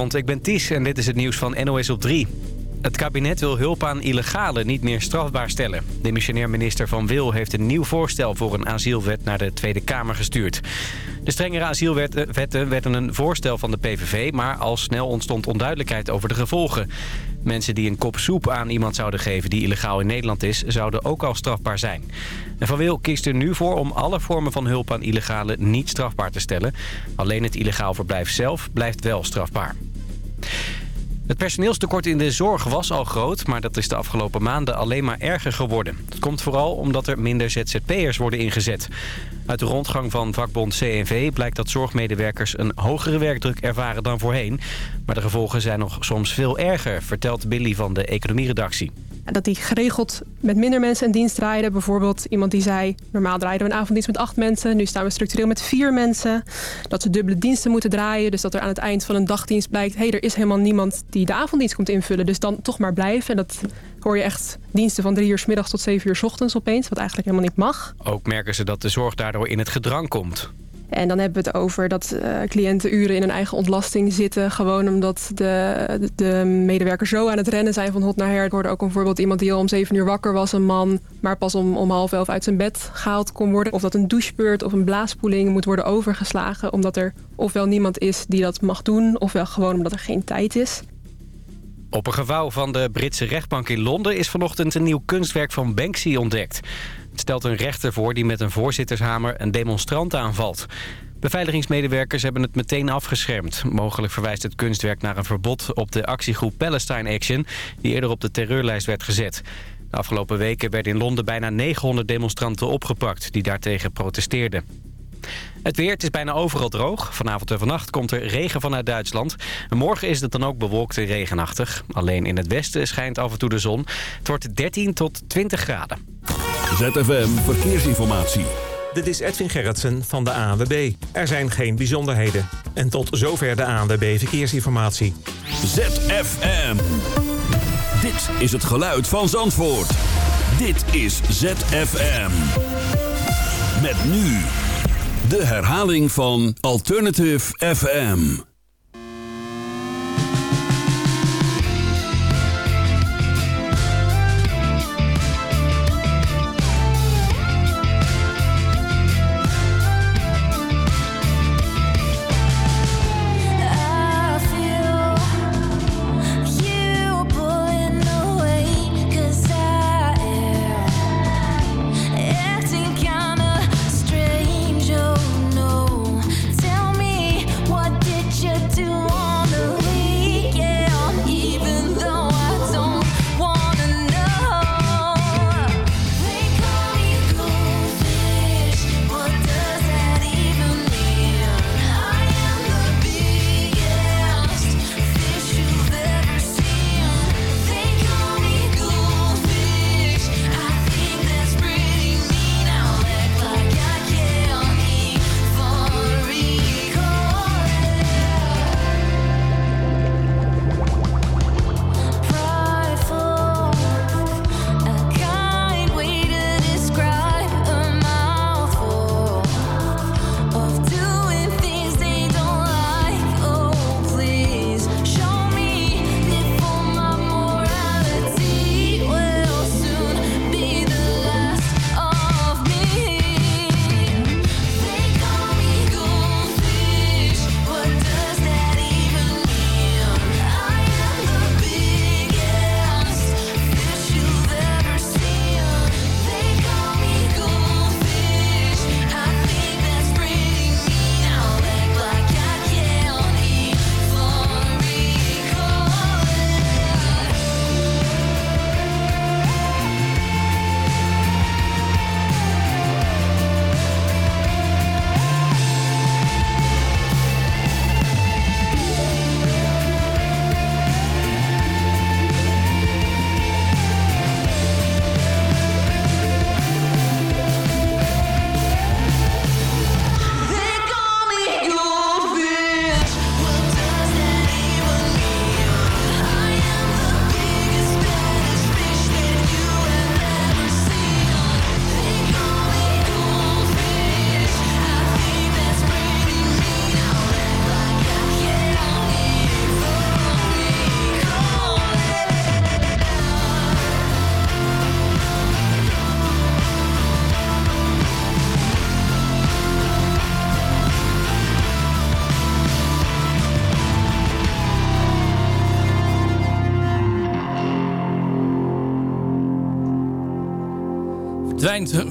Want ik ben Ties en dit is het nieuws van NOS op 3. Het kabinet wil hulp aan illegalen niet meer strafbaar stellen. De missionair minister Van Wil heeft een nieuw voorstel voor een asielwet naar de Tweede Kamer gestuurd. De strengere asielwetten werden een voorstel van de PVV, maar al snel ontstond onduidelijkheid over de gevolgen. Mensen die een kop soep aan iemand zouden geven die illegaal in Nederland is, zouden ook al strafbaar zijn. En Van Wil kiest er nu voor om alle vormen van hulp aan illegalen niet strafbaar te stellen. Alleen het illegaal verblijf zelf blijft wel strafbaar. Het personeelstekort in de zorg was al groot, maar dat is de afgelopen maanden alleen maar erger geworden. Het komt vooral omdat er minder ZZP'ers worden ingezet. Uit de rondgang van vakbond CNV blijkt dat zorgmedewerkers een hogere werkdruk ervaren dan voorheen. Maar de gevolgen zijn nog soms veel erger, vertelt Billy van de economieredactie. Dat die geregeld met minder mensen een dienst draaiden. Bijvoorbeeld iemand die zei, normaal draaiden we een avonddienst met acht mensen. Nu staan we structureel met vier mensen. Dat ze dubbele diensten moeten draaien. Dus dat er aan het eind van een dagdienst blijkt... hé, hey, er is helemaal niemand die de avonddienst komt invullen. Dus dan toch maar blijven. En dat hoor je echt diensten van drie uur s middags tot zeven uur s ochtends opeens. Wat eigenlijk helemaal niet mag. Ook merken ze dat de zorg daardoor in het gedrang komt. En dan hebben we het over dat uh, cliënten uren in hun eigen ontlasting zitten. Gewoon omdat de, de medewerkers zo aan het rennen zijn van hot naar her. Ik hoorde ook een voorbeeld iemand die al om zeven uur wakker was, een man. Maar pas om, om half elf uit zijn bed gehaald kon worden. Of dat een douchebeurt of een blaasspoeling moet worden overgeslagen. Omdat er ofwel niemand is die dat mag doen. Ofwel gewoon omdat er geen tijd is. Op een gebouw van de Britse rechtbank in Londen is vanochtend een nieuw kunstwerk van Banksy ontdekt. Het stelt een rechter voor die met een voorzittershamer een demonstrant aanvalt. Beveiligingsmedewerkers hebben het meteen afgeschermd. Mogelijk verwijst het kunstwerk naar een verbod op de actiegroep Palestine Action... die eerder op de terreurlijst werd gezet. De afgelopen weken werden in Londen bijna 900 demonstranten opgepakt... die daartegen protesteerden. Het weer, het is bijna overal droog. Vanavond en vannacht komt er regen vanuit Duitsland. morgen is het dan ook bewolkt en regenachtig. Alleen in het westen schijnt af en toe de zon. Het wordt 13 tot 20 graden. ZFM Verkeersinformatie. Dit is Edwin Gerritsen van de ANWB. Er zijn geen bijzonderheden. En tot zover de ANWB Verkeersinformatie. ZFM. Dit is het geluid van Zandvoort. Dit is ZFM. Met nu de herhaling van Alternative FM.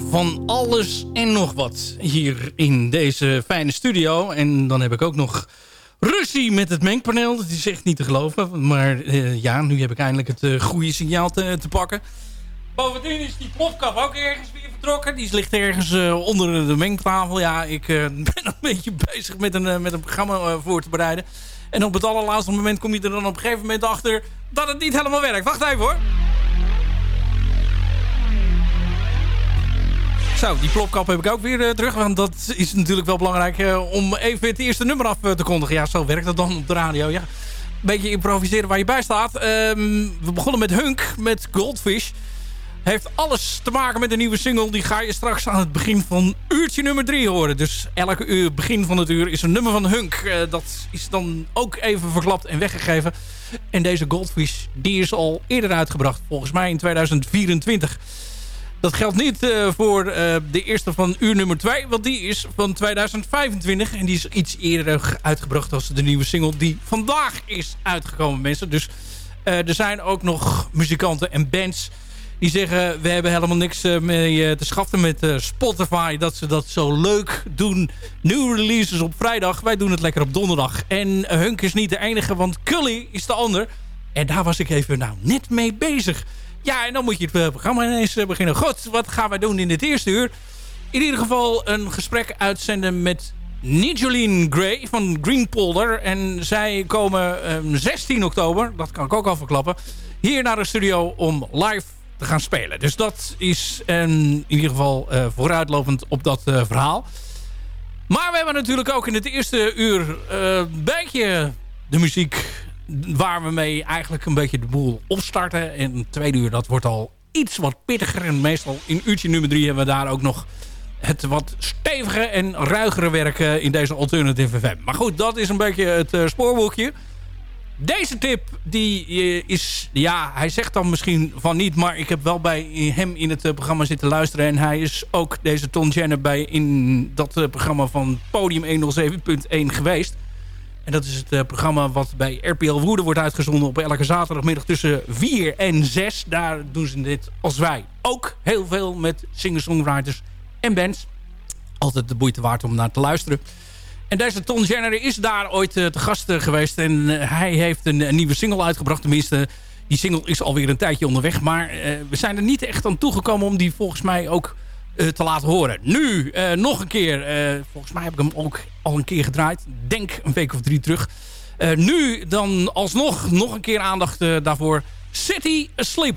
Van alles en nog wat hier in deze fijne studio. En dan heb ik ook nog ruzie met het mengpaneel. Dat is echt niet te geloven. Maar uh, ja, nu heb ik eindelijk het uh, goede signaal te, te, pakken. Bovendien is die plopkap ook ergens weer vertrokken. Die ligt ergens uh, onder de mengtafel. Ja, ik ben een beetje bezig met een, met een programma voor te bereiden. En op het allerlaatste moment kom je er dan op een gegeven moment achter... dat het niet helemaal werkt. Wacht even hoor. Zo, die plopkap heb ik ook weer uh, terug. Want dat is natuurlijk wel belangrijk uh, om even het eerste nummer af uh, te kondigen. Ja, zo werkt dat dan op de radio. Ja. Beetje improviseren waar je bij staat. Um, we begonnen met Hunk, met Goldfish. Heeft alles te maken met de nieuwe single. Die ga je straks aan het begin van uurtje nummer 3 horen. Dus elke uur, begin van het uur is een nummer van Hunk. dat is dan ook even verklapt en weggegeven. En deze Goldfish, die is al eerder uitgebracht. Volgens mij in 2024. Dat geldt niet uh, voor uh, de eerste van uur nummer 2. Want die is van 2025. En die is iets eerder uitgebracht als de nieuwe single die vandaag is uitgekomen mensen. Dus uh, er zijn ook nog muzikanten en bands die zeggen... we hebben helemaal niks mee te schaffen met Spotify. Dat ze dat zo leuk doen. Nieuwe releases op vrijdag. Wij doen het lekker op donderdag. En Hunk is niet de enige, want Cully is de ander. En daar was ik even nou net mee bezig... Ja, en dan moet je het programma ineens eh, beginnen. Goed, wat gaan wij doen in dit eerste uur? In ieder geval een gesprek uitzenden met Nijolene Gray van Green Polder. En zij komen um, 16 oktober, dat kan ik ook al verklappen... hier naar de studio om live te gaan spelen. Dus dat is um, in ieder geval uh, vooruitlopend op dat verhaal. Maar we hebben natuurlijk ook in het eerste uur een beetje de muziek waar we mee eigenlijk een beetje de boel opstarten. En het tweede uur, dat wordt al iets wat pittiger. En meestal in uurtje nummer drie hebben we daar ook nog het wat stevige en ruigere werken in deze Alternative FM. Maar goed, dat is een beetje het uh, spoorboekje. Deze tip, die uh, is... Ja, hij zegt dan misschien van niet... maar ik heb wel bij hem in het programma zitten luisteren... en hij is ook deze Ton Jenner bij in dat programma van Podium 107.1 geweest. En dat is het uh, programma wat bij RPL Woede wordt uitgezonden op elke zaterdagmiddag tussen 4 en 6. Daar doen ze dit als wij. Ook heel veel met singer-songwriters en bands. Altijd de moeite waard om naar te luisteren. En deze Ton Jenner is daar ooit uh, te gast uh, geweest. En hij heeft een, nieuwe single uitgebracht. Tenminste, die single is alweer een tijdje onderweg. Maar we zijn er niet echt aan toegekomen om die volgens mij ook te laten horen. Nu uh, nog een keer. Uh, volgens mij heb ik hem ook al een keer gedraaid. Denk een week of drie terug. nu dan alsnog nog een keer aandacht daarvoor. City asleep.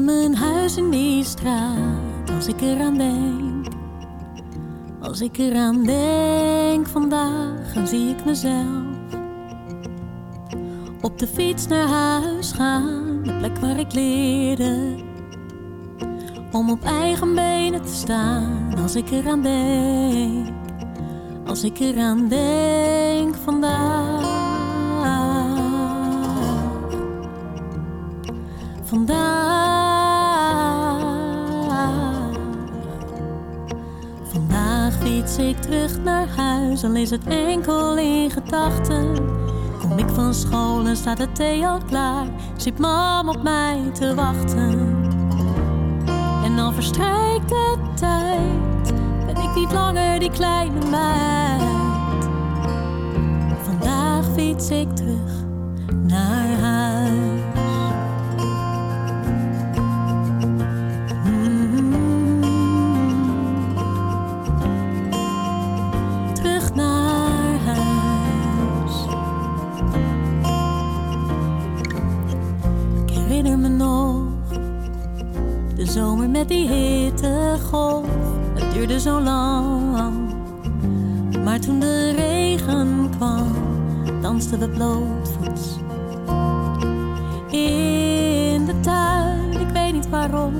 Mijn huis in die straat, als ik eraan denk. Als ik eraan denk vandaag, dan zie ik mezelf. Op de fiets naar huis gaan, de plek waar ik leerde. Om op eigen benen te staan, als ik eraan denk. Als ik eraan denk. Vandaag. Fiets ik terug naar huis, al is het enkel in gedachten. Kom ik van school en staat het thee al klaar, zit mam op mij te wachten. En dan verstrijkt de tijd, ben ik niet langer die kleine meid. Vandaag fiets ik terug zo lang. Maar toen de regen kwam, dansten we blootvoets. In de tuin, ik weet niet waarom.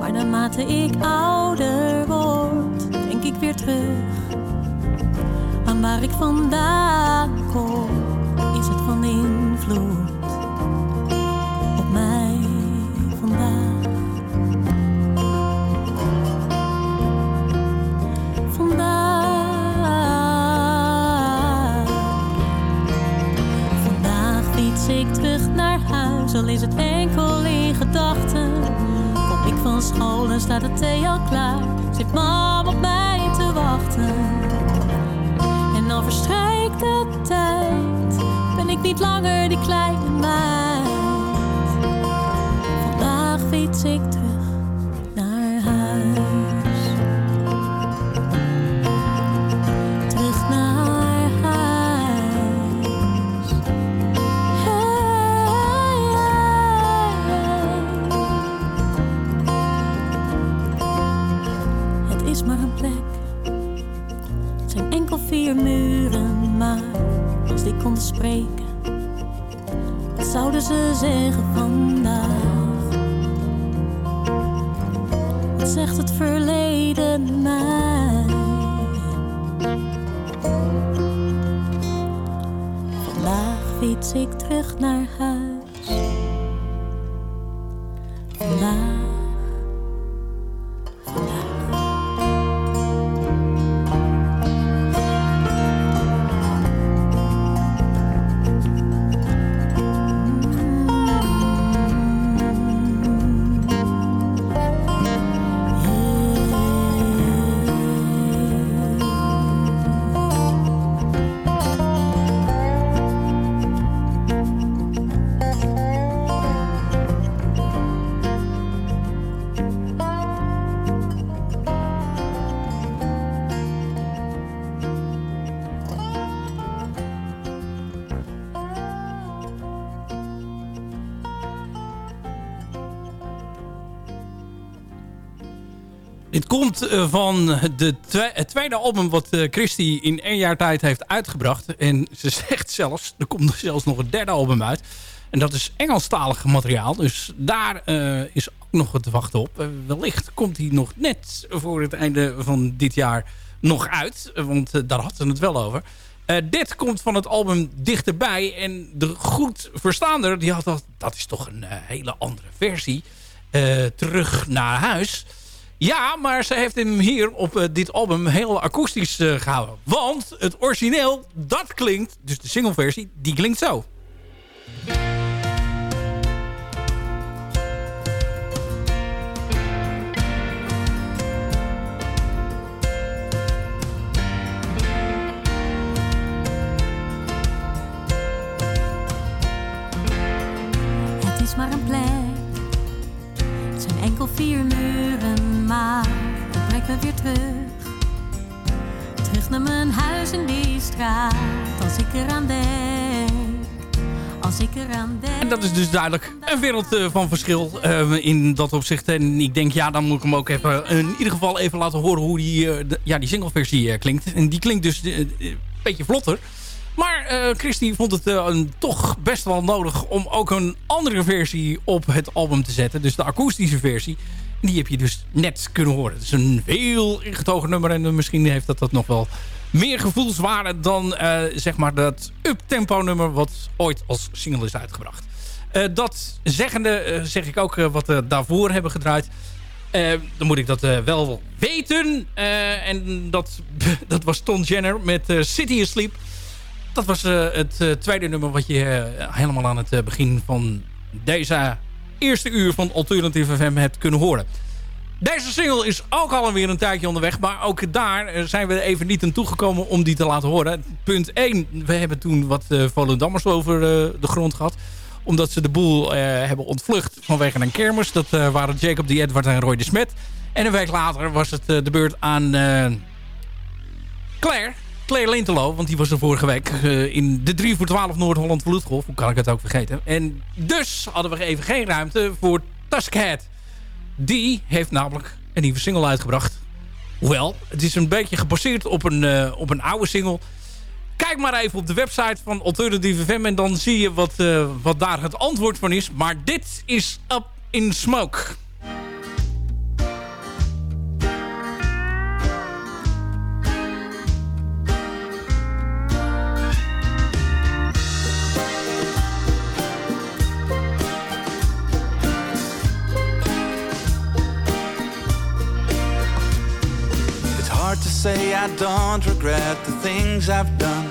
Maar naarmate ik ouder word, denk ik weer terug aan waar ik vandaan kom. Is het van invloed al is het enkel in gedachten. Kom ik van school en staat de thee al klaar, zit mam op mij te wachten. En dan verstrijkt de tijd, ben ik niet langer die kleine meid. Vandaag fiets ik terug wat zouden ze zeggen vandaag? Wat zegt het verleden mij? Vandaag fiets ik terug naar huis. Eh, van de het tweede album wat eh, Christy in één jaar tijd heeft uitgebracht. En ze zegt zelfs, er komt zelfs nog een derde album uit. En dat is Engelstalig materiaal. Dus daar eh, is ook nog te wachten op. Wellicht komt hij nog net voor het einde van dit jaar nog uit. Want daar hadden we het wel over. Dit komt van het album Dichterbij. En de goed verstaander, die had dat, dat is toch een hele andere versie. Terug naar huis. Ja, maar ze heeft hem hier op eh, dit album heel akoestisch eh, gehouden. Want het origineel, dat klinkt, dus de singleversie, die klinkt zo. Het is maar een plek. Zijn enkel vier muren, maar het brengt me weer terug. Terug naar mijn huis in die straat. Als ik eraan denk. Als ik eraan denk. En dat is dus duidelijk een wereld eh, van verschil uh, in dat opzicht. En ik denk, ja, dan moet ik hem ook even, in ieder geval even laten horen hoe die, uh, ja, die singleversie klinkt. En die klinkt dus een beetje vlotter. Maar Christy vond het toch best wel nodig om ook een andere versie op het album te zetten. Dus de akoestische versie. Die heb je dus net kunnen horen. Het is een heel ingetogen nummer en misschien heeft dat dat nog wel meer gevoelswaarde dan uh, zeg maar dat up-tempo nummer wat ooit als single is uitgebracht. Uh, dat zeggende uh, zeg ik ook wat we daarvoor hebben gedraaid. dan moet ik dat wel weten. en dat, dat was Ton Jenner met City Asleep. Dat was het tweede nummer wat je helemaal aan het begin van deze eerste uur van Alternative FM hebt kunnen horen. Deze single is ook alweer een tijdje onderweg. Maar ook daar eh, zijn we even niet aan toegekomen om die te laten horen. Punt 1. We hebben toen wat uh, Volendammers over uh, de grond gehad. Omdat ze de boel hebben ontvlucht vanwege een kermis. Dat waren Jacob de Edward en Roy de Smet. En een week later was het de beurt aan Claire. Claire want die was er vorige week in de 3 voor 12 Noord-Holland Vloedgolf. Hoe kan ik het ook vergeten? En dus hadden we even geen ruimte voor Tuskhead. Die heeft namelijk een nieuwe single uitgebracht. Hoewel, het is een beetje gebaseerd op een, uh, op een oude single. Kijk maar even op de website van Alternative FM... en dan zie je wat, uh, wat daar het antwoord van is. Maar dit is Up in Smoke. Say I don't regret the things I've done.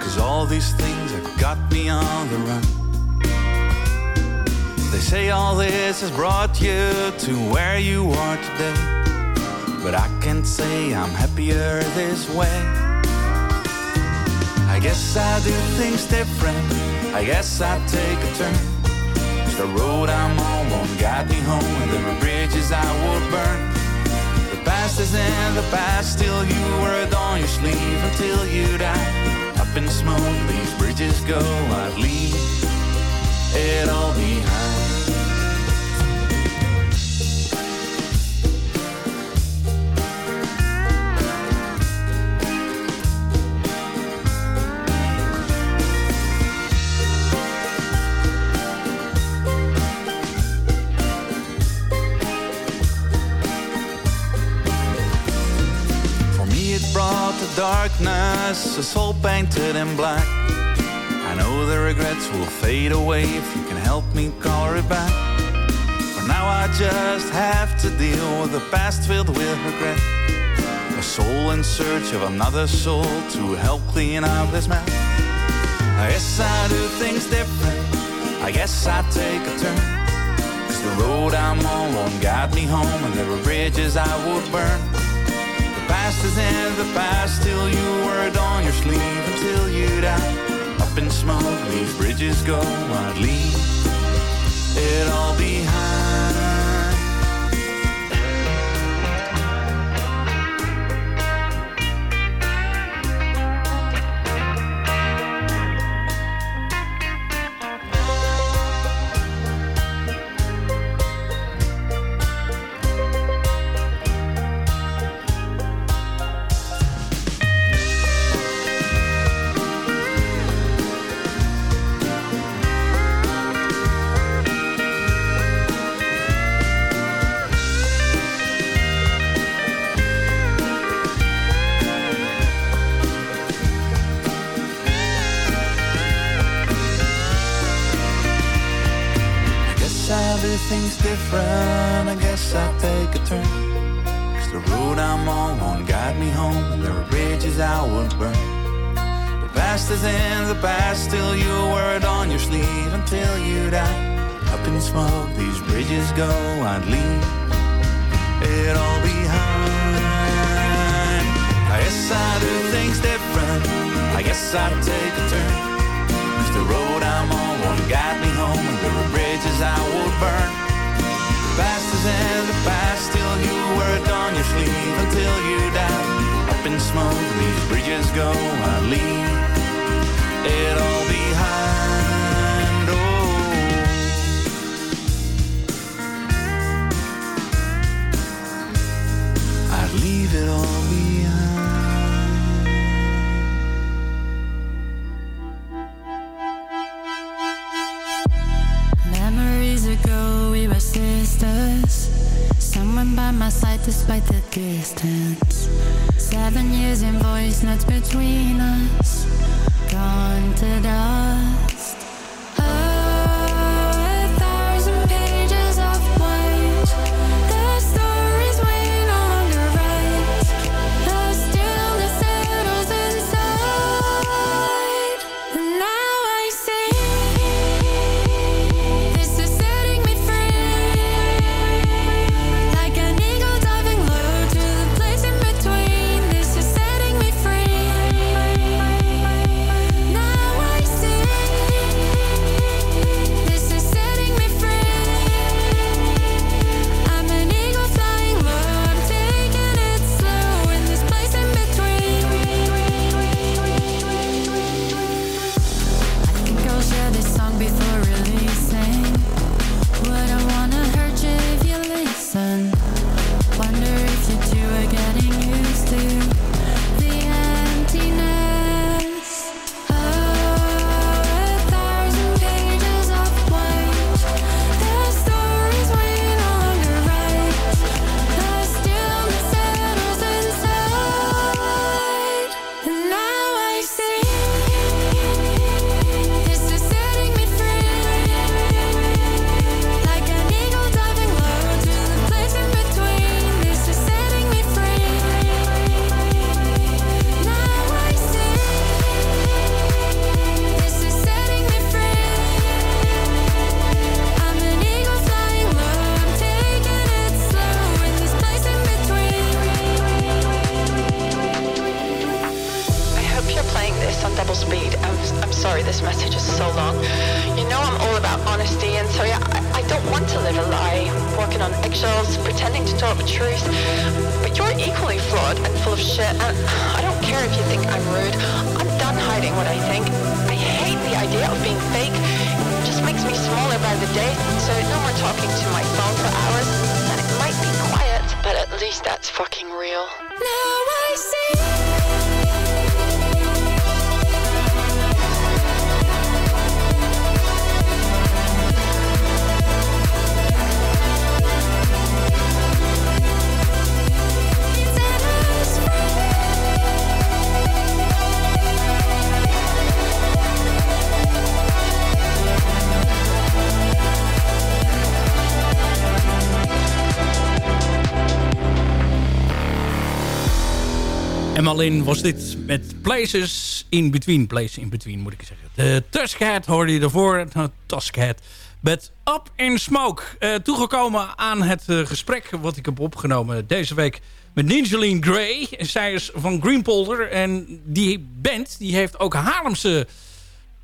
Cause all these things have got me on the run. They say all this has brought you to where you are today. But I can't say I'm happier this way. I guess I do things different. I guess I take a turn. Cause the road I'm on won't guide me home. And there are bridges I will burn past is in the past, still you wear it on your sleeve until you die. Up in smoke, these bridges go, I'd leave it all behind. Darkness, a soul painted in black. I know the regrets will fade away if you can help me color it back. For now, I just have to deal with the past filled with regret. A soul in search of another soul to help clean up this mess. I guess I do things different. I guess I take a turn. Cause the road I'm on won't guide me home, and there are bridges I would burn past is in the past till you wear it on your sleeve until you die. Up in smoke, until you die. Up in smoke, these bridges go, I'd leave it all behind. I guess I do things different. I guess I take a turn. If the road I'm on won't guide me home, and there are bridges I would burn. The past in the past, till you wear on your sleeve until you die. Up in smoke, these bridges go, I leave. Emma Lynn was dit met Places in Between. Places in Between moet ik zeggen. De Tuskhead hoorde je ervoor. Tuskhead. Met Up in Smoke. Eh, toegekomen aan het eh, gesprek wat ik heb opgenomen deze week met Ninjaline Gray. Zij is van Greenpolder. En die band die heeft ook Haarlemse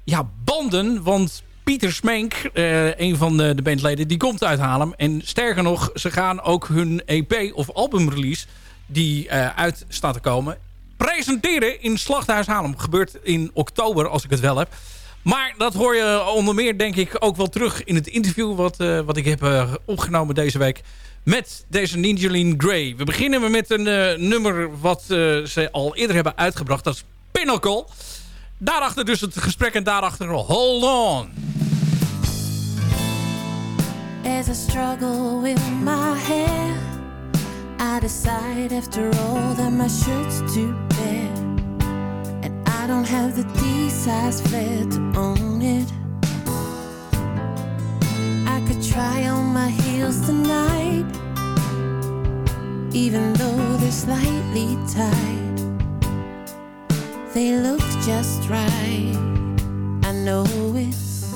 ja, banden. Want Pieter Smenk, eh, een van de, de bandleden, die komt uit Haarlem. En sterker nog, ze gaan ook hun EP of albumrelease die eh, uit staat te komen, presenteren in Slachthuis Haarlem. Gebeurt in oktober, als ik het wel heb. Maar dat hoor je onder meer, denk ik, ook wel terug in het interview... wat, eh, wat ik heb eh, opgenomen deze week met deze Ninjaline Gray. We beginnen met een eh, nummer wat ze al eerder hebben uitgebracht. Dat is Pinnacle. Daarachter dus het gesprek en daarachter Hold On. There's a struggle with my hair. I decide after all that my shirt's too bare. And I don't have the D-size flair to own it. I could try on my heels tonight. Even though they're slightly tight. They look just right. I know it's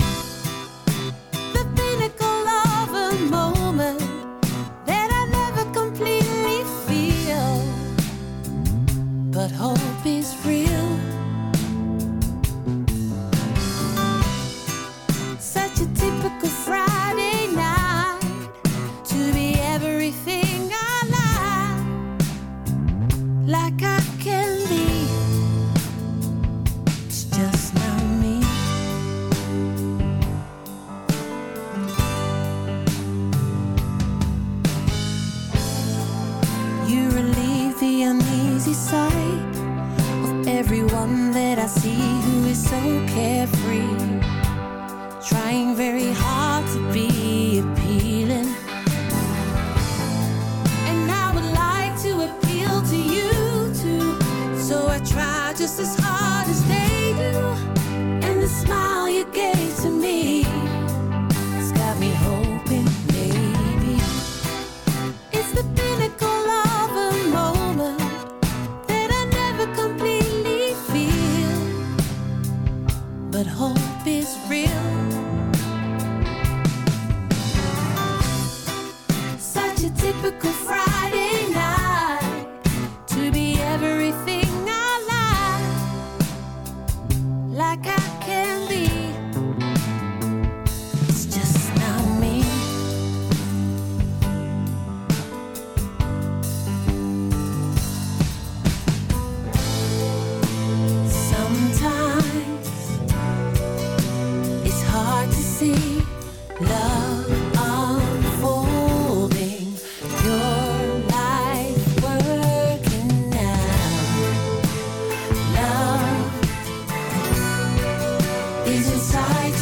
the pinnacle of a moment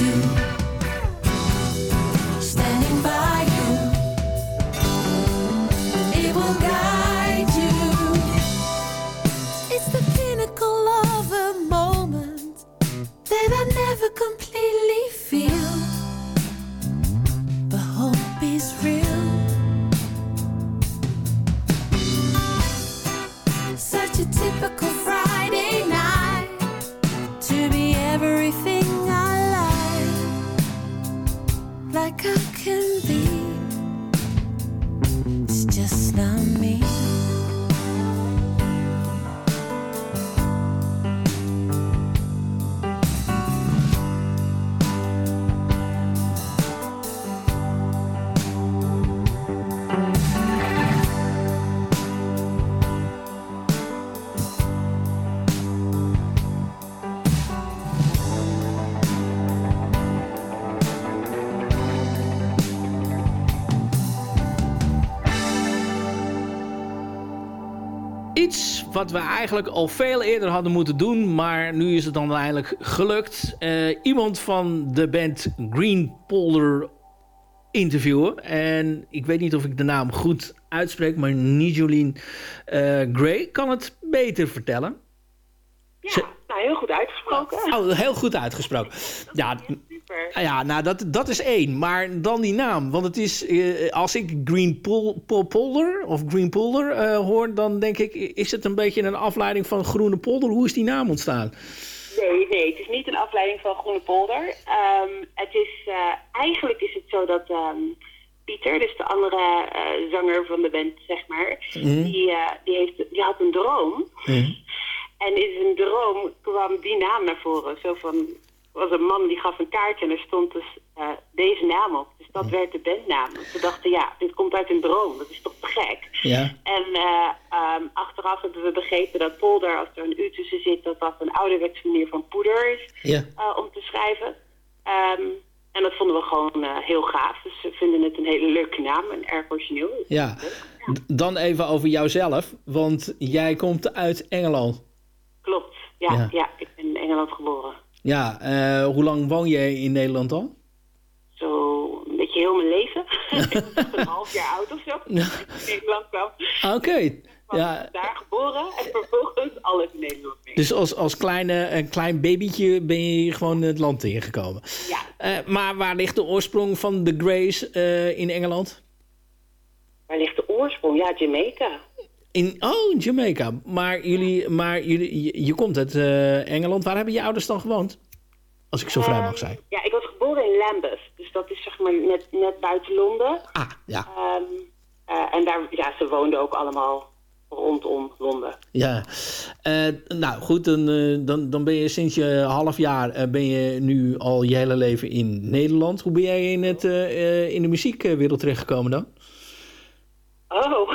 You. Wat we eigenlijk al veel eerder hadden moeten doen, maar nu is het dan eindelijk gelukt. Eh, iemand van de band Green Polder interviewen. En ik weet niet of ik de naam goed uitspreek, maar Nijolien eh Gray kan het beter vertellen. Ja, nou, heel goed uitgesproken. Oh, heel goed uitgesproken. Ja, Super. ja nou dat, dat is één. Maar dan die naam. Want het is, eh, als ik Green Pol, Pol- Polder of Green Polder eh, hoor, dan denk ik, is het een beetje een afleiding van Groene Polder? Hoe is die naam ontstaan? Nee, nee, het is niet een afleiding van Groene Polder. Ehm, het is, eh, eigenlijk is het zo dat ehm, Pieter, dus de andere zanger van de band, zeg maar, Mhm. die, die, heeft, die had een droom. En in zijn droom kwam die naam naar voren. Zo van, was een man die gaf een kaartje en er stond dus eh, deze naam op. Dus dat werd de bandnaam. En Ze dachten, ja, dit komt uit een droom. Dat is toch te gek? Ja. En eh, ehm, achteraf hebben we begrepen dat polder, als er een u tussen zit, dat dat een ouderwetse manier van poeder is Ja. eh, om te schrijven. Ehm, en dat vonden we gewoon heel gaaf. Dus we vinden het een hele leuke naam en erg origineel. Ja. Dan even over jouzelf, want jij komt uit Engeland. Klopt, ja, Ja. ja. ik ben in Engeland geboren. Ja, eh, hoe lang woon je in Nederland al? Zo een beetje heel mijn leven. een half jaar oud of zo. in Nederland kwam. Oké. Ja, Daar geboren en vervolgens alles in Nederland mee. dus als, als kleine, een klein babytje ben je gewoon het land ingekomen. Ja. Eh, maar waar ligt de oorsprong van de Grays eh, in Engeland? Waar ligt de oorsprong? Ja, Jamaica. In, oh, Jamaica. Maar, jullie, maar jullie, je, je komt uit eh, Engeland. Waar hebben je ouders dan gewoond? Als ik zo vrij mag zijn. Ja, ik was geboren in Lambeth. Dus dat is zeg maar net, net buiten Londen. Ah, ja. Ehm, eh, en daar, ja, ze woonden ook allemaal rondom Londen. Ja, Eh, nou goed, dan, dan, dan ben je sinds je half jaar ben je nu al je hele leven in Nederland. Hoe ben jij in, het, in de muziekwereld terechtgekomen dan? Oh,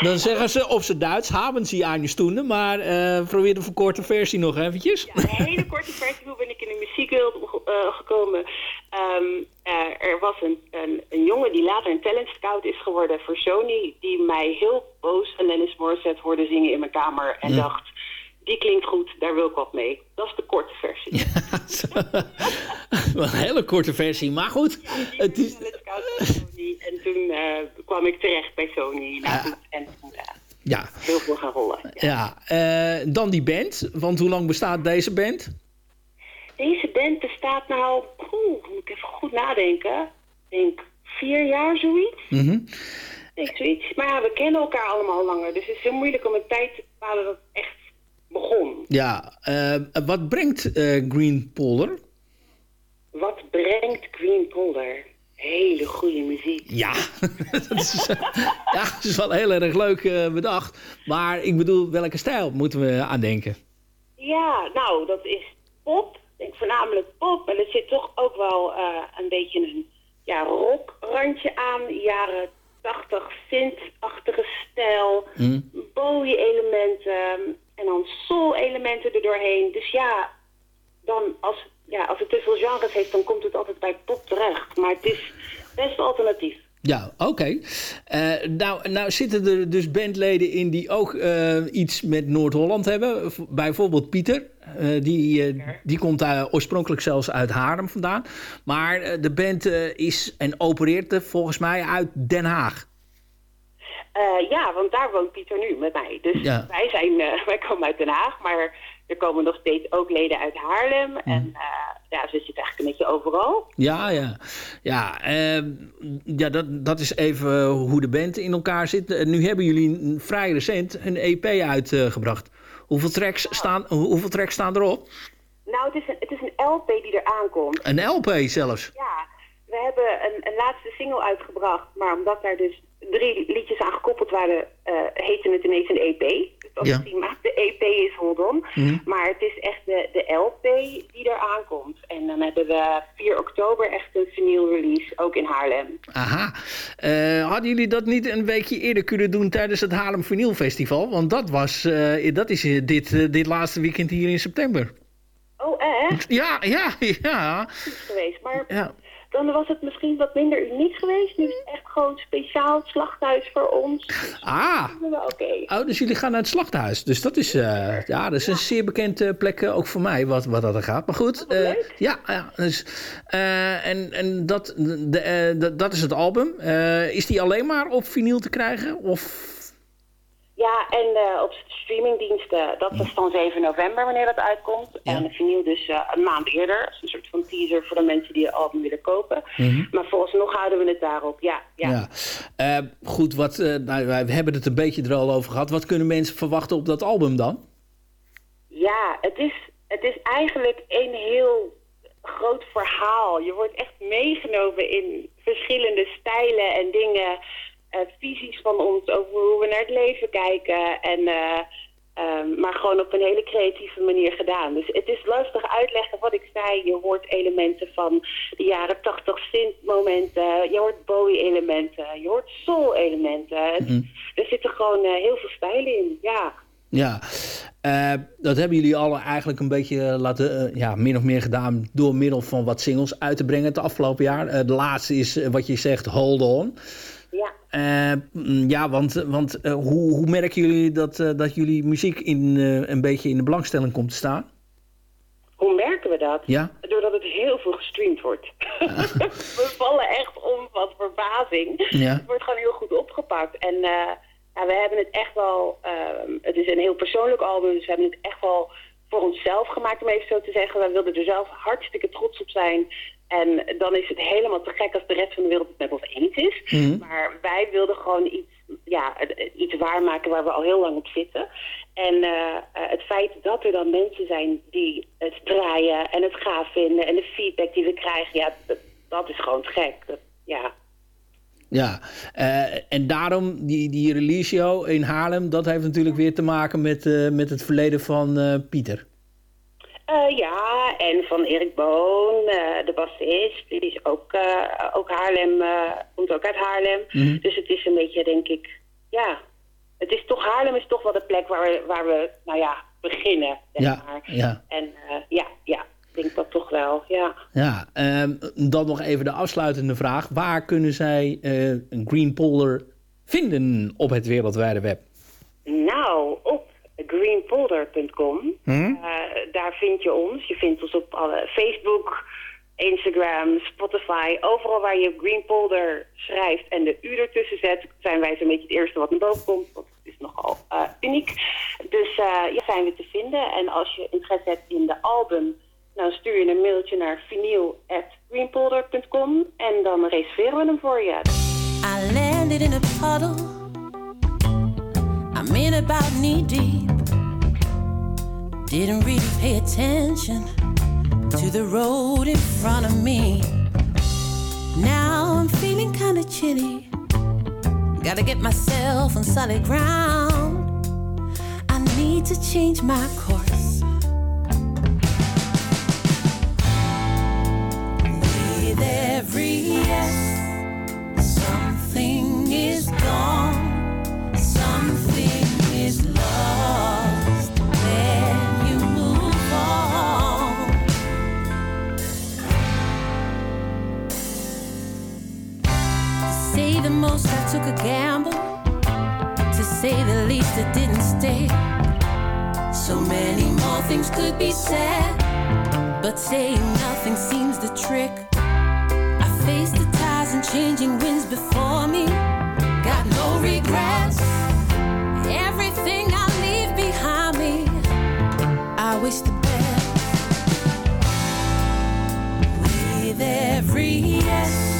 Dan zeggen ze op z'n Duits, haben sie eine Stunde, maar eh, probeer de verkorte versie nog eventjes. een hele korte versie. Hoe ben ik in de muziekwereld eh, gekomen? Ehm, eh, er was een, een, een jongen die later een talent scout is geworden voor Sony. Die mij heel boos Alanis Morissette hoorde zingen in mijn kamer. En dacht, die klinkt goed, daar wil ik wat mee. Dat is de korte versie. Een hele korte versie, maar goed. Het is. En toen eh, kwam ik terecht bij Sony. Nou, goed, en toen ja, heel veel gaan rollen. ja. eh, dan die band. Want hoe lang bestaat deze band? Deze band bestaat nou, oeh, moet ik even goed nadenken. Ik denk vier jaar zoiets. Ik denk zoiets. Maar ja, we kennen elkaar allemaal al langer. Dus het is heel moeilijk om een tijd te bepalen dat het echt begon. Ja, eh, wat brengt eh, Green Polder? Wat brengt Green Polder? Hele goede muziek. Ja, dat is, ja, dat is wel heel erg leuk eh, bedacht. Maar ik bedoel, welke stijl moeten we aan denken? Ja, nou, dat is pop. Ik denk voornamelijk pop. En er zit toch ook wel een beetje een ja, rockrandje aan. Jaren 80 synth-achtige stijl. Bowie-elementen. En dan soul-elementen er doorheen. Dus ja, dan als, ja, als het te veel genres heeft, dan komt het altijd bij pop terecht. Maar het is best alternatief. Ja, oké. Eh, nou, nou zitten er dus bandleden in die ook eh, iets met Noord-Holland hebben. V- Bijvoorbeeld Pieter. Eh, die, eh, die komt daar oorspronkelijk zelfs uit Haarlem vandaan. Maar de band eh, is en opereert er volgens mij uit Den Haag. Eh, ja, want daar woont Pieter nu met mij. Dus Ja. wij, zijn, eh, wij komen uit Den Haag, maar er komen nog steeds ook leden uit Haarlem. En eh, ja, ze zitten eigenlijk een beetje overal. Ja, ja. Ja, eh, ja dat, dat is even hoe de band in elkaar zit. Nu hebben jullie vrij recent een EP uitgebracht. hoeveel, tracks staan, hoe- hoeveel tracks staan erop? Nou, het is een, het is een LP die er aankomt. Een LP zelfs. Ja, we hebben een, een laatste single uitgebracht, maar omdat daar dus drie liedjes aan gekoppeld waren, eh heette het ineens een EP. Dus dat Ja. prima. De EP is hold on. Mhm. Maar het is echt de, de LP die er aankomt. En dan hebben we 4 oktober echt een vinyl release, ook in Haarlem. Aha. Eh, hadden jullie dat niet een weekje eerder kunnen doen tijdens het Haarlem Vinyl Festival? Want dat, was, eh, dat is eh, dit, eh, dit laatste weekend hier in september. Oh, echt? Ja, ja, ja. geweest. Maar Ja. Dan was het misschien wat minder uniek geweest. Nu is het echt gewoon speciaal slachthuis voor ons. Ah. Oké. Oh, dus jullie gaan naar het slachthuis. Dus dat is, eh, ja, dat is een zeer bekende plek, eh, ook voor mij, wat, wat dat er gaat. Maar goed, eh, ja, ja dus, en, en dat, de, dat, dat is het album. Is die alleen maar op vinyl te krijgen? Of Ja, en eh, op streamingdiensten, dat was dan 7 november wanneer dat uitkomt. En de vinyl dus eh, een maand eerder. als een soort van teaser voor de mensen die het album willen kopen. Mhm. Maar vooralsnog houden we het daarop, ja. ja. Ja. Eh, goed, wat, nou, wij hebben het een beetje er al over gehad. Wat kunnen mensen verwachten op dat album dan? Ja, het is, het is eigenlijk een heel groot verhaal. Je wordt echt meegenomen in verschillende stijlen en dingen. Eh, visies van ons over hoe we naar het leven kijken. En, eh, ehm, maar gewoon op een hele creatieve manier gedaan. Dus het is lastig uitleggen wat ik zei. Je hoort elementen van de jaren 80 synth-momenten. Je hoort Bowie-elementen. Je hoort soul-elementen. Het- Er zitten gewoon eh, heel veel stijlen in, ja. Ja, dat hebben jullie alle eigenlijk een beetje laten, ja, min of meer gedaan door middel van wat singles uit te brengen het afgelopen jaar. Eh, de laatste is wat je zegt, Hold On. Ja. Eh, mm, ja, want, want eh, hoe, hoe merken jullie dat, eh, dat jullie muziek in, een beetje in de belangstelling komt te staan? Hoe merken we dat? Ja? Doordat het heel veel gestreamd wordt. we vallen echt om van verbazing. Ja. Het wordt gewoon heel goed opgepakt. En ja, we hebben het echt wel... het is een heel persoonlijk album, dus we hebben het echt wel voor onszelf gemaakt, om even zo te zeggen. Wij wilden er zelf hartstikke trots op zijn. En dan is het helemaal te gek als de rest van de wereld het met ons eens is. Mhm. Maar wij wilden gewoon iets, ja, iets waarmaken waar we al heel lang op zitten. En eh, eh, het feit dat er dan mensen zijn die het draaien en het gaaf vinden... en de feedback die we krijgen, ja, dat, dat is gewoon te gek. Dat, ja. Ja, eh, en daarom die, die release show in Haarlem, dat heeft natuurlijk weer te maken met, met het verleden van Pieter. Eh, ja, en van Erik Boon, eh, de bassist, die is ook, eh, ook Haarlem, komt ook uit Haarlem. Mhm. Dus het is een beetje, denk ik, ja, het is toch, Haarlem is toch wel de plek waar we, waar we nou ja, beginnen. Zeg Ja, maar. ja. En ja, ja. Ik denk dat toch wel, ja. Ja, ehm, dan nog even de afsluitende vraag. Waar kunnen zij een Green Polder vinden op het wereldwijde web? Nou, op greenpolder.com. Hm? Eh, daar vind je ons. Je vindt ons op alle Facebook, Instagram, Spotify. Overal waar je Green Polder schrijft en de u ertussen zet... zijn wij zo'n beetje het eerste wat naar boven komt. Want het is nogal eh, uniek. Dus eh ja, zijn we te vinden. En als je interesse hebt in de album... dan stuur je een mailtje naar vinyl.greenpolder.com... en dan reserveren we hem voor je. I landed in a puddle. I'm in about knee deep. Didn't really pay attention to the road in front of me. Now I'm feeling kinda chilly. Gotta get myself on solid ground. I need to change my course. With every yes. Took a gamble. To say the least, it didn't stay. So many more things could be said, but saying nothing seems the trick. I faced the tides and changing winds before me. Got no regrets. Everything I leave behind me, I wish the best. With every yes,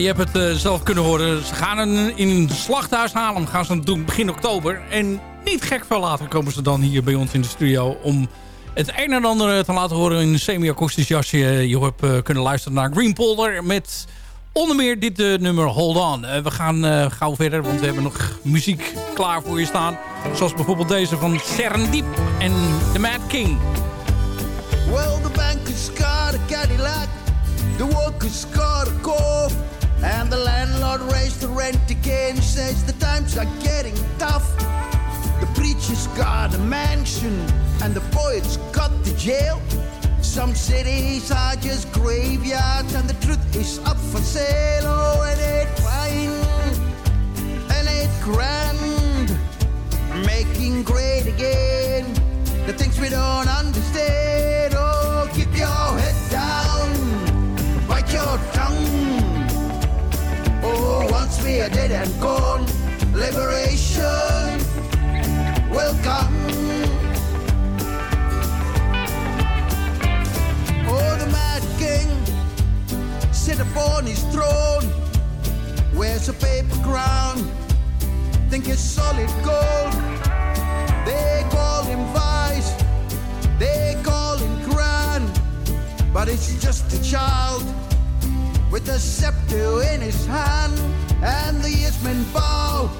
je hebt het eh, zelf kunnen horen. Ze gaan in een slachthuis halen. Gaan ze doen begin oktober. En niet gek veel later komen ze dan hier bij ons in de studio... om het een en ander te laten horen in een semi-akoestisch jasje. Je hebt eh, kunnen luisteren naar Green Polder met onder meer dit eh, nummer Hold On. Eh, we gaan eh, gauw verder, want we hebben nog muziek klaar voor je staan. Zoals bijvoorbeeld deze van Serendip en The Mad King. Well, the banker's got a Cadillac, the workers got a and the landlord raised the rent again. Says the times are getting tough. The preacher's got a mansion, and the poet's got the jail. Some cities are just graveyards, and the truth is up for sale. Oh, and corn, liberation, welcome. Oh, the mad king, sit upon his throne, wears a paper crown, think it's solid gold. They call him vice, they call him grand, but it's just a child with a scepter in his hand. And the yeomen bow,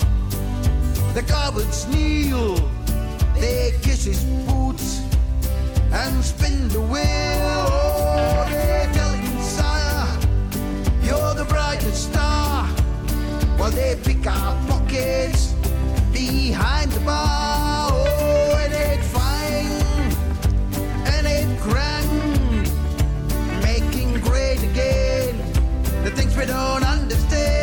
the goblins kneel, they kiss his boots and spin the wheel. Oh, they tell him, sire, you're the brightest star. While they pick our pockets behind the bar. Oh, it ain't fine, and it grand, making great again the things we don't understand.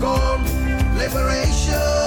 Gone, liberation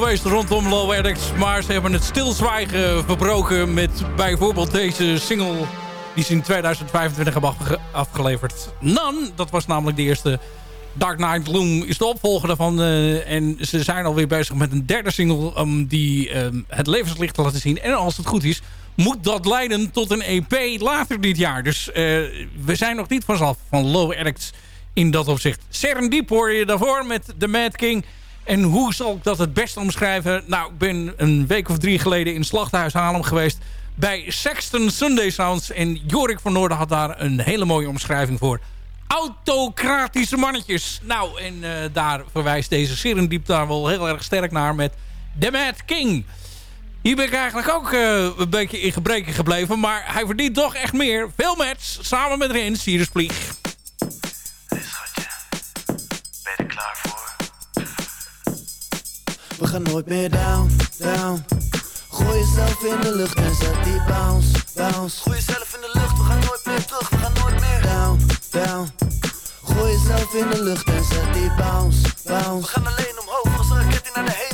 geweest rondom Low Addicts. Maar ze hebben het stilzwijgen verbroken met bijvoorbeeld deze single... die ze in 2025 hebben afgeleverd. Nan, dat was namelijk de eerste... Dark Knight Gloom is de opvolger daarvan. Uh, en ze zijn alweer bezig met een derde single... die uh, het levenslicht te laten zien. En als het goed is, moet dat leiden tot een EP later dit jaar. Dus uh, we zijn nog niet vanzelf van Low Addicts in dat opzicht. Serendip hoor je daarvoor met The Mad King... En hoe zal ik dat het best omschrijven? Nou, ik ben een week of drie geleden in Slachthuis Haarlem geweest... bij Sexton Sunday Sounds. En Jorik van Noorden had daar een hele mooie omschrijving voor. Autocratische mannetjes. Nou, en uh, daar verwijst deze Serendiep daar wel heel erg sterk naar met The Mad King. Hier ben ik eigenlijk ook uh, een beetje in gebreken gebleven. Maar hij verdient toch echt meer. Veel match, samen met Rens, Plieg. Hey schatje, ben je klaar voor? We gaan nooit meer down, down. Gooi jezelf in de lucht en zet die bounce, bounce. Gooi jezelf in de lucht, we gaan nooit meer terug, we gaan nooit meer. Down, down. Gooi jezelf in de lucht en zet die bounce, bounce. We gaan alleen omhoog als een raket die naar de hemel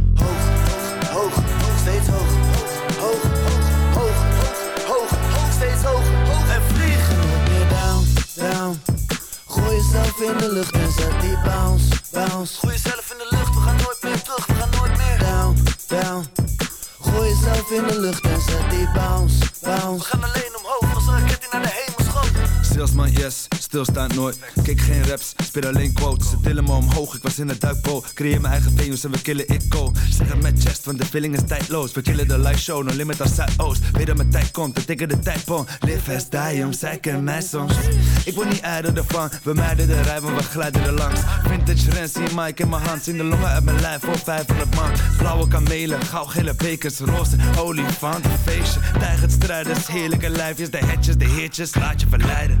Hoog, hoog, hoog, steeds hoog. Hoog, hoog, hoog, hoog, hoog, steeds hoog, hoog en vliegen. Meer down, down. Gooi jezelf in de lucht en zet die bounce, bounce. Gooi jezelf in de lucht, we gaan nooit meer terug, we gaan nooit meer down, down. Gooi jezelf in de lucht en zet die bounce, bounce. We gaan alleen omhoog als een raket naar de hemel. Salesman, yes, stilstaat nooit. Kijk geen raps, speel alleen quotes. Ze tillen me omhoog, ik was in het duikboot. Creëer mijn eigen venues en we killen it go. Zeg het met chest, want de feeling is tijdloos. We killen de live show, no limit als Zuidoost. Weet dat mijn tijd komt, we tikken de tijdpon. Live as die, om kennen mij soms. Ik word niet ijder ervan, we mijden de rij, maar we glijden er langs. Vintage Rens, zie Mike in mijn hand. Zien de longen uit mijn lijf voor 500 man. Blauwe kamelen, gauwgele bekers, roze olifant, feestje. Tijgerstrijders, heerlijke lijfjes, de hetjes, de heertjes, laat je verleiden.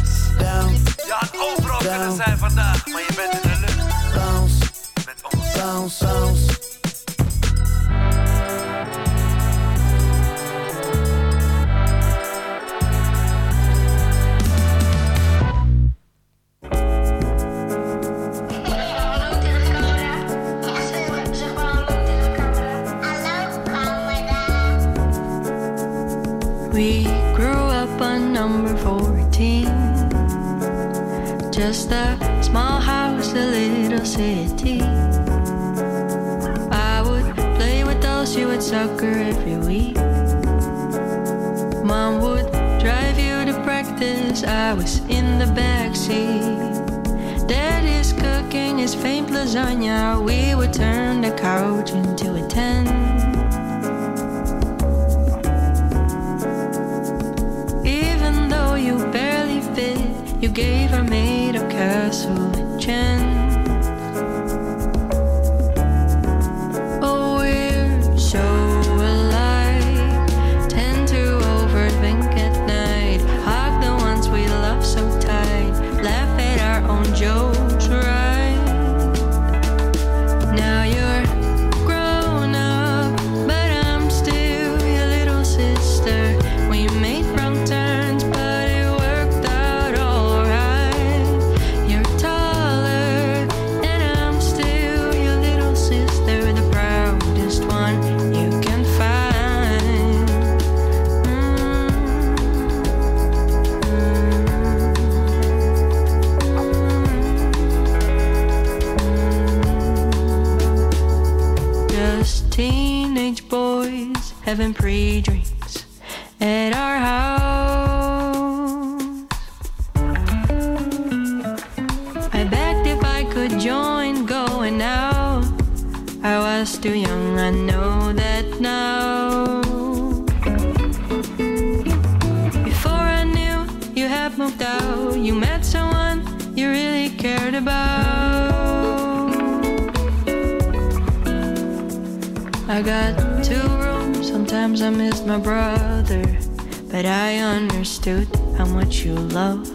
Down, Je had overal kunnen zijn vandaag, maar je bent in de lucht bounce, met ons. bounce, bounce. Just a small house, a little city. I would play with dolls, you would soccer every week. Mom would drive you to practice, I was in the backseat. Daddy's cooking his faint lasagna, we would turn the couch into a tent. Even though you barely fit, you gave our of castle. Having pre-drinks at our house. I begged if I could join going out. I was too young, I know that now. Before I knew you had moved out, you met someone you really cared about. I got sometimes I missed my brother, but I understood how much you loved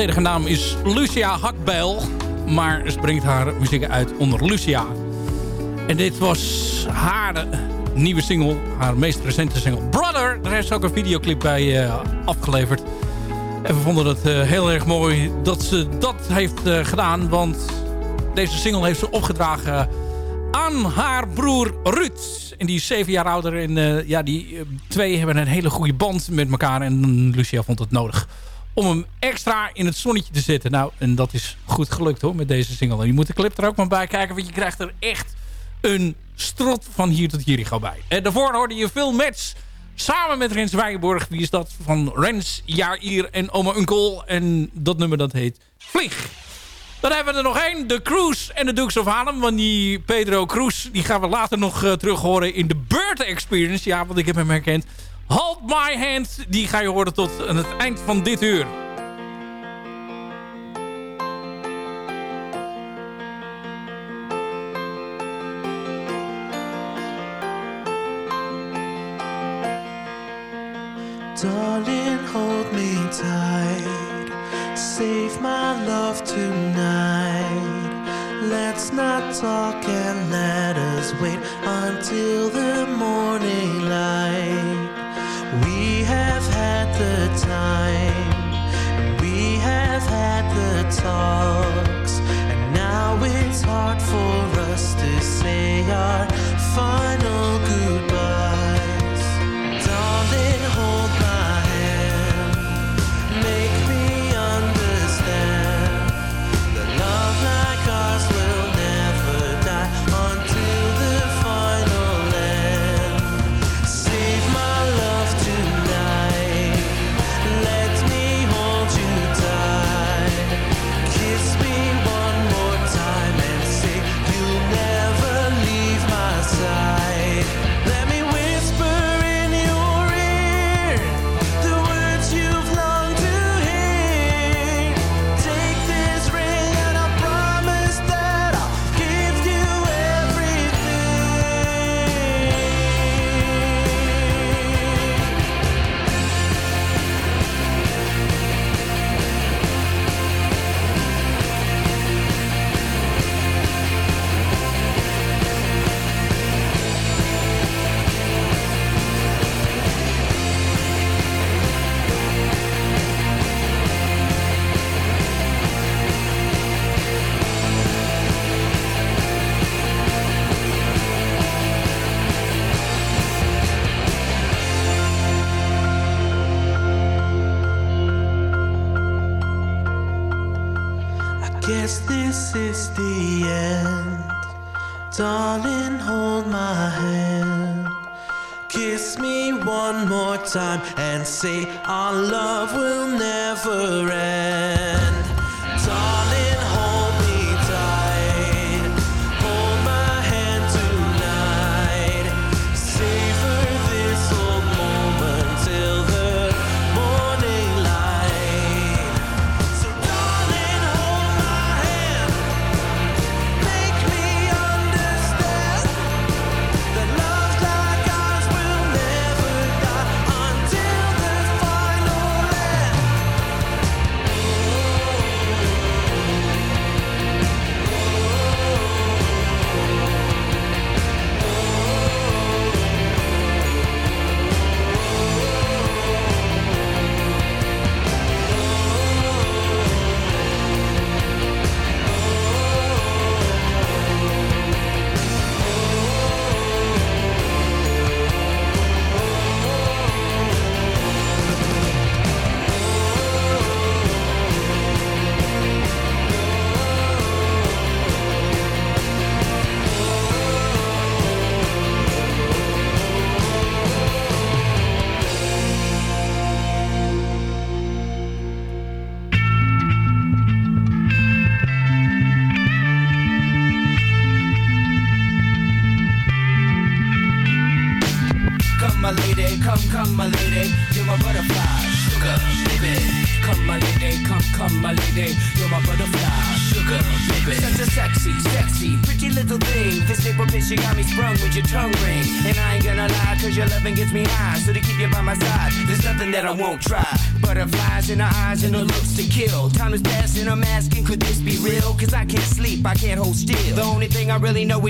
volledige naam is Lucia Hakbijl. Maar ze brengt haar muziek uit onder Lucia. En dit was haar nieuwe single. Haar meest recente single. Brother. Daar heeft ze ook een videoclip bij eh, afgeleverd. En we vonden het eh, heel erg mooi dat ze dat heeft eh, gedaan. Want deze single heeft ze opgedragen aan haar broer Ruud. En die is zeven jaar ouder. En ja, die twee hebben een hele goede band met elkaar. En Lucia vond het nodig om hem extra in het zonnetje te zetten. Nou, en dat is goed gelukt hoor, met deze single. En je moet de clip er ook maar bij kijken, want je krijgt er echt een strot van hier tot Jericho bij. En daarvoor hoorde je Phil Metz samen met Rens Weijenborg. Wie is dat? Van Rens, Jair en Oma Unkel. En dat nummer dat heet Vlieg. Dan hebben we er nog één. De Cruise en de Dukes of Haarlem. Want die Pedro Cruz die gaan we later nog uh, terug horen in de Bird Experience. Ja, want ik heb hem herkend. Hold My Hand. Die ga je horen tot aan het eind van dit uur. Darling, hold me tight. Save my love tonight. Let's not talk and let us wait until the morning the talks, and now it's hard for us to say our final goodbyes.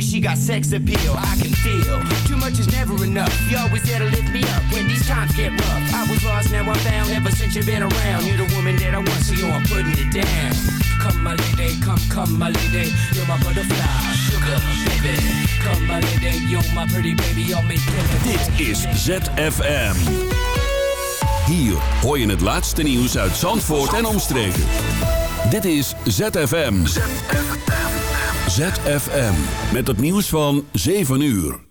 Is she got sex appeal. I can feel too much is never enough. You always there to lift me up when these times get rough. I was lost, now I'm found. Ever since you've been around, you're the woman that I want, so you're putting it down. Come, my lady, come, come, my lady. You're my butterfly, sugar, baby. Come, my lady, you're my pretty baby. You're me Dit is ZFM. Hier hoor je het laatste nieuws uit Zandvoort en omstreken. Dit is ZFM. ZFM. Met het nieuws van 7 uur.